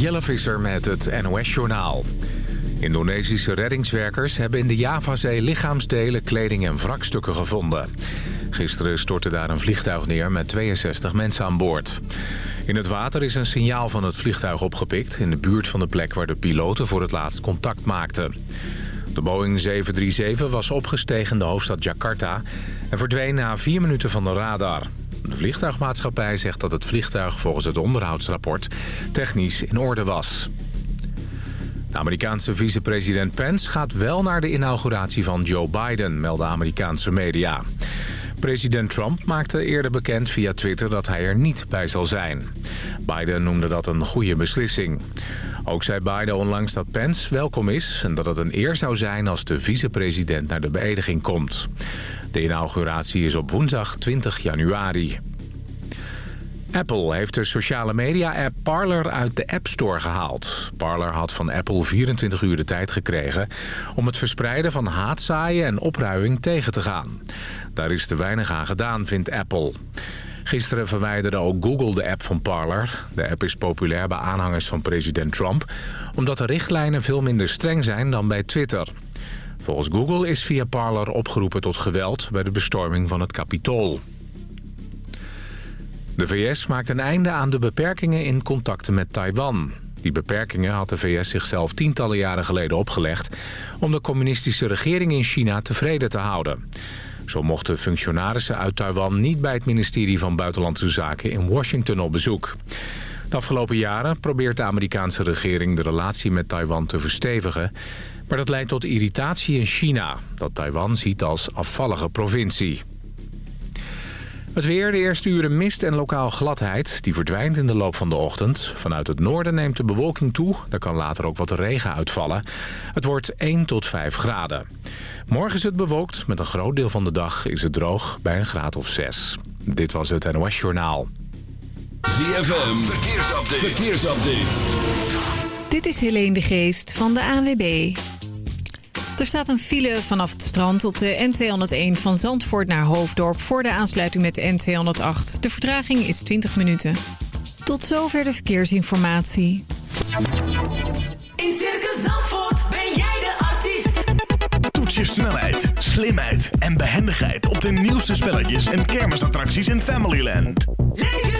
Jelle Visser met het NOS-journaal. Indonesische reddingswerkers hebben in de Javazee lichaamsdelen, kleding en wrakstukken gevonden. Gisteren stortte daar een vliegtuig neer met 62 mensen aan boord. In het water is een signaal van het vliegtuig opgepikt... in de buurt van de plek waar de piloten voor het laatst contact maakten. De Boeing 737 was opgestegen in de hoofdstad Jakarta... en verdween na vier minuten van de radar. De vliegtuigmaatschappij zegt dat het vliegtuig volgens het onderhoudsrapport technisch in orde was. De Amerikaanse vicepresident Pence gaat wel naar de inauguratie van Joe Biden, melden Amerikaanse media. President Trump maakte eerder bekend via Twitter dat hij er niet bij zal zijn. Biden noemde dat een goede beslissing. Ook zei Biden onlangs dat Pence welkom is en dat het een eer zou zijn als de vicepresident naar de beëdiging komt. De inauguratie is op woensdag 20 januari. Apple heeft de sociale media-app Parler uit de App Store gehaald. Parler had van Apple 24 uur de tijd gekregen... om het verspreiden van haatzaaien en opruiing tegen te gaan. Daar is te weinig aan gedaan, vindt Apple. Gisteren verwijderde ook Google de app van Parler. De app is populair bij aanhangers van president Trump... omdat de richtlijnen veel minder streng zijn dan bij Twitter... Volgens Google is via Parler opgeroepen tot geweld bij de bestorming van het Capitool. De VS maakt een einde aan de beperkingen in contacten met Taiwan. Die beperkingen had de VS zichzelf tientallen jaren geleden opgelegd... om de communistische regering in China tevreden te houden. Zo mochten functionarissen uit Taiwan niet bij het ministerie van Buitenlandse Zaken in Washington op bezoek. De afgelopen jaren probeert de Amerikaanse regering de relatie met Taiwan te verstevigen... maar dat leidt tot irritatie in China, dat Taiwan ziet als afvallige provincie. Het weer, de eerste uren mist en lokaal gladheid. Die verdwijnt in de loop van de ochtend. Vanuit het noorden neemt de bewolking toe. Er kan later ook wat regen uitvallen. Het wordt 1 tot 5 graden. Morgen is het bewolkt. Met een groot deel van de dag is het droog bij een graad of 6. Dit was het NOS Journaal. ZFM, verkeersupdate. verkeersupdate. Dit is Helene de Geest van de ANWB. Er staat een file vanaf het strand op de N201 van Zandvoort naar Hoofddorp... voor de aansluiting met de N208. De vertraging is 20 minuten. Tot zover de verkeersinformatie. In Circus Zandvoort ben jij de artiest. Toets je snelheid, slimheid en behendigheid... op de nieuwste spelletjes en kermisattracties in Familyland. Leef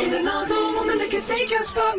In another auto wonder can take your spot,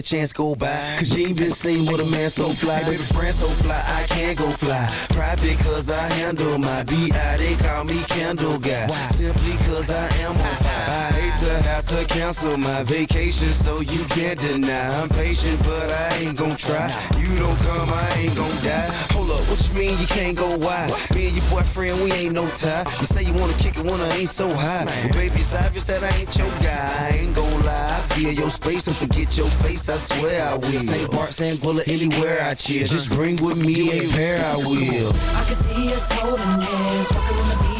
The chance go by. Cause you ain't been seen with a man so fly. Baby, friend so fly, I can't go fly. Private cause I handle my BI, they call me Candle Guy. Simply cause I am to cancel my vacation, so you can't deny. I'm patient, but I ain't gon' try. You don't come, I ain't gon' die. Hold up, what you mean you can't go wide? Me and your boyfriend, we ain't no tie. You say you wanna kick it when I ain't so high. But baby, it's obvious that I ain't your guy. I ain't gon' lie. Feel your space and forget your face, I swear I will. St. Bart, St. Bullet, anywhere I chill. Just bring with me a pair, I will. I can see us holding hands, walking on the beach,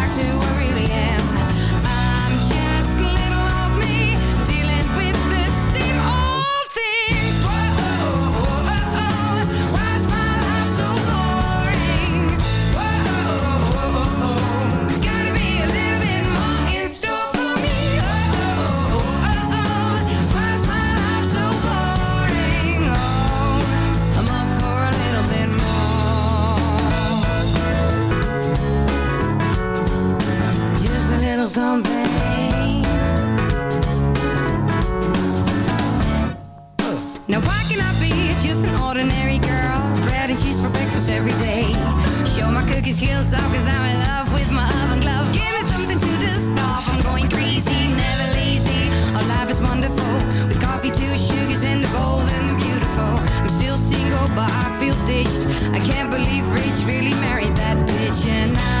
Kill up cause I'm in love with my oven glove. Give me something to dust off. I'm going crazy, never lazy. Our life is wonderful. With coffee, two sugars, and the bold and the beautiful. I'm still single, but I feel ditched. I can't believe Rich really married that bitch. And I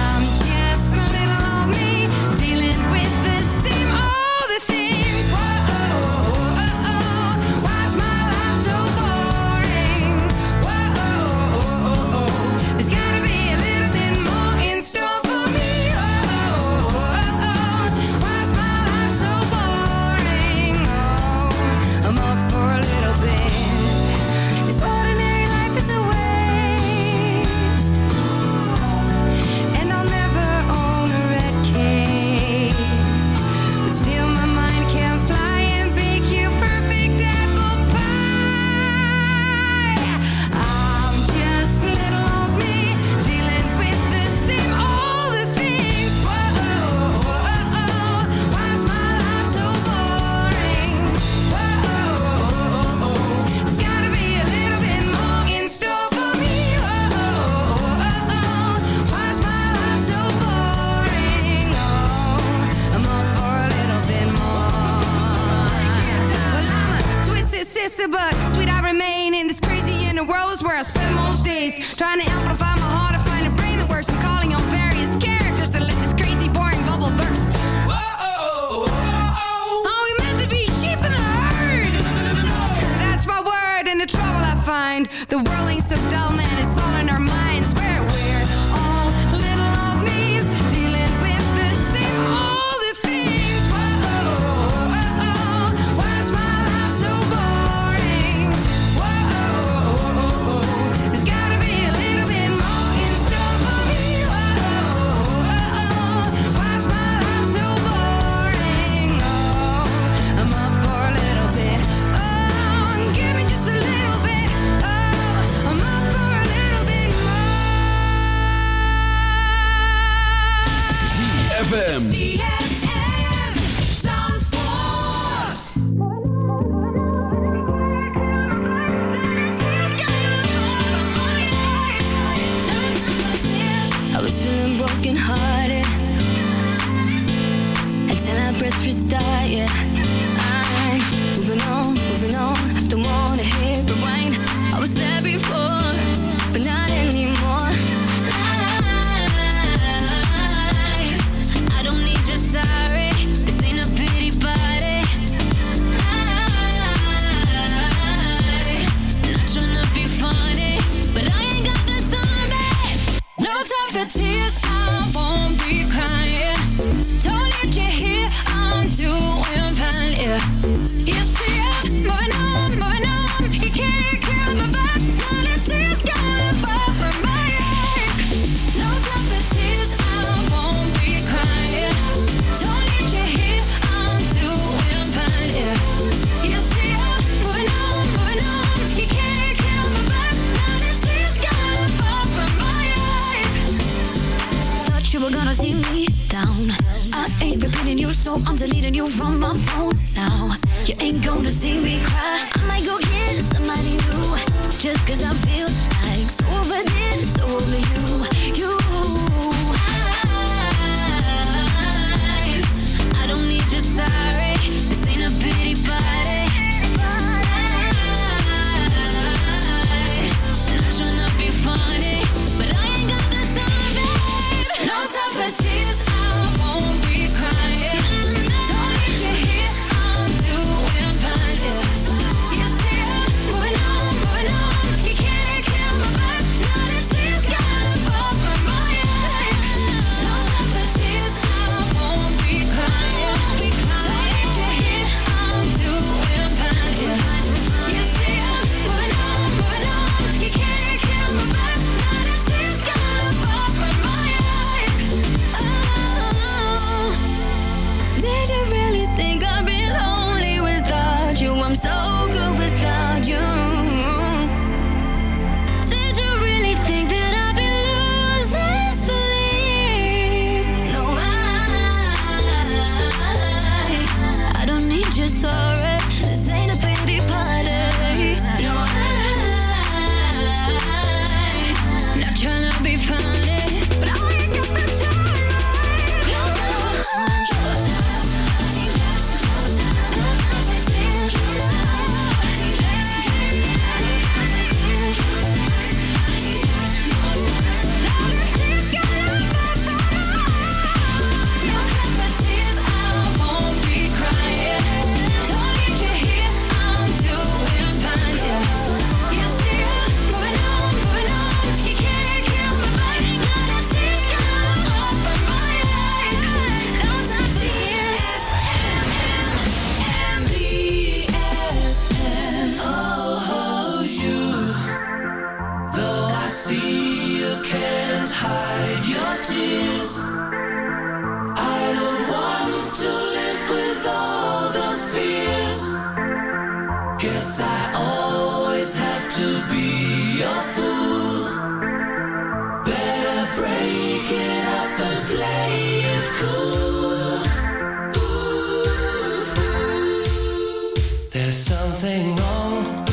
There's something wrong,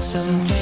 something.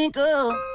nigga.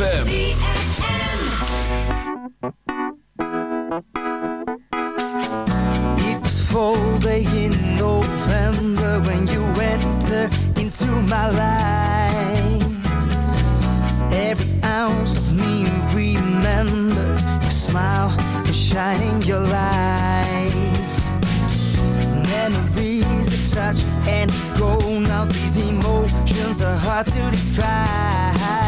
It was full day in November when you enter into my life. Every ounce of me remembers your smile and shining your light. Memories that touch and go. Now these emotions are hard to describe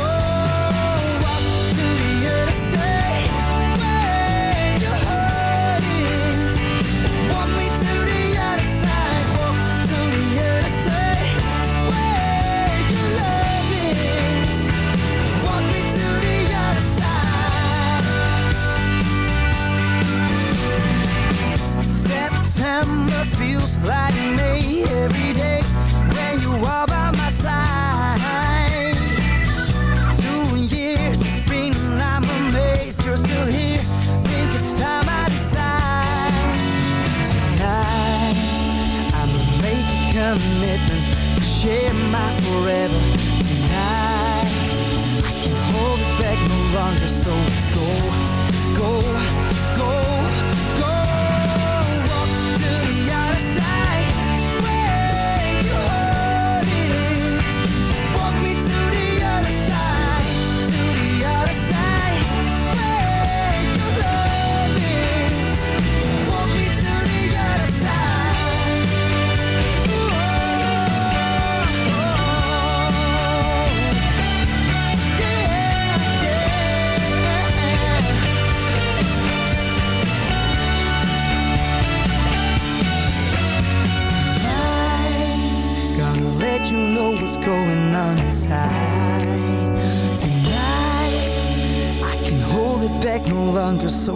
September feels like May every day when you are by my side. Two years has been, I'm amazed you're still here. Think it's time I decide. Tonight, I'ma make a commitment to share my forever. Tonight, I can hold it back no longer, so let's go, go. Longer So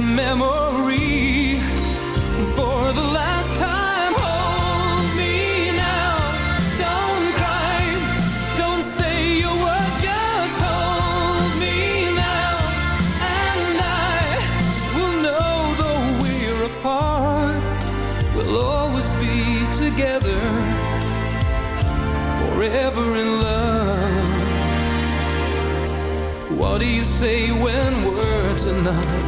memory for the last time. Hold me now, don't cry, don't say a word, just hold me now, and I will know though we're apart, we'll always be together, forever in love. What do you say when words are not?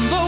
I'm.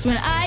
That's when I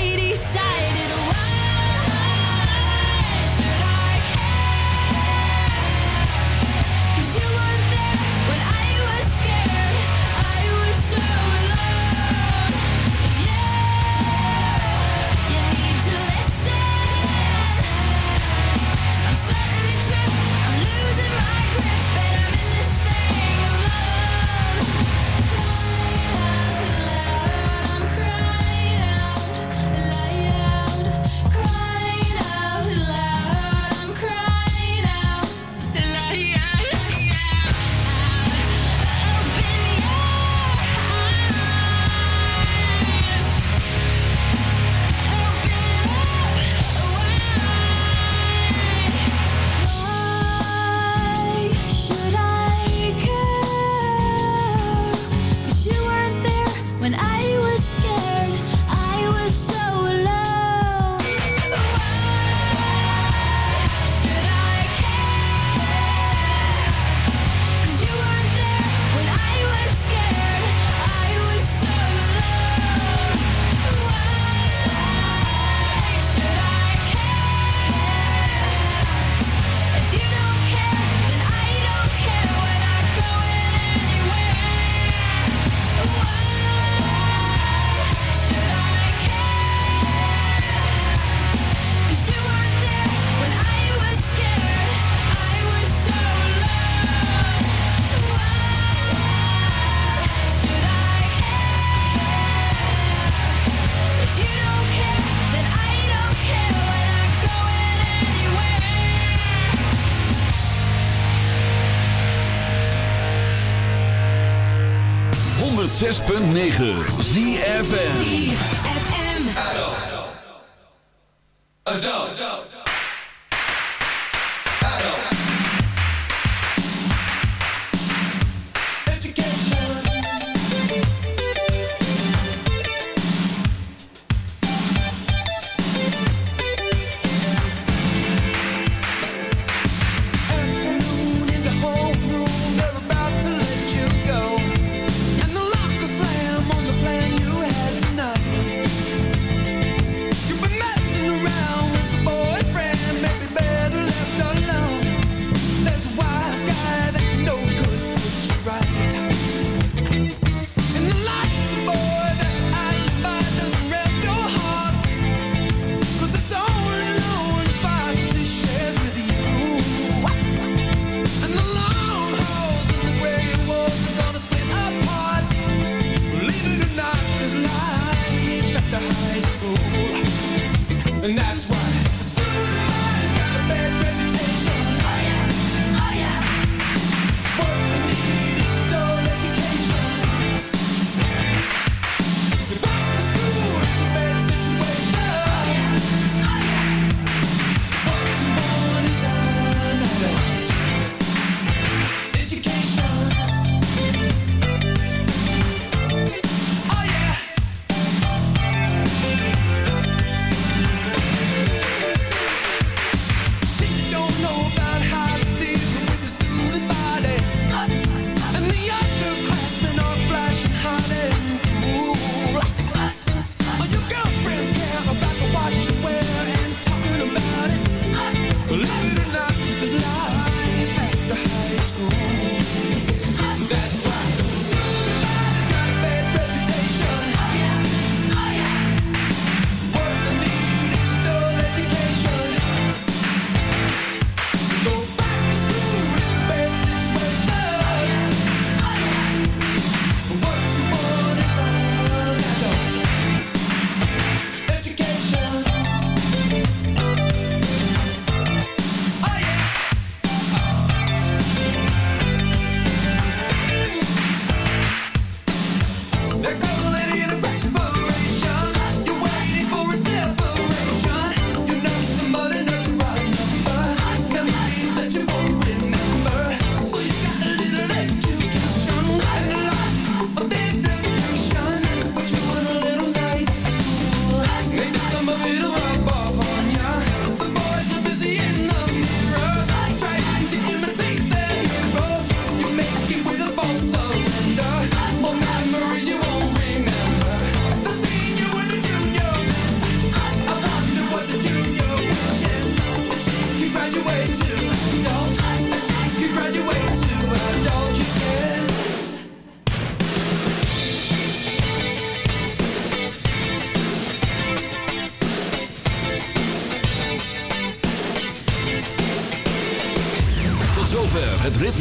106.9 ZFN Adult. Adult. Adult.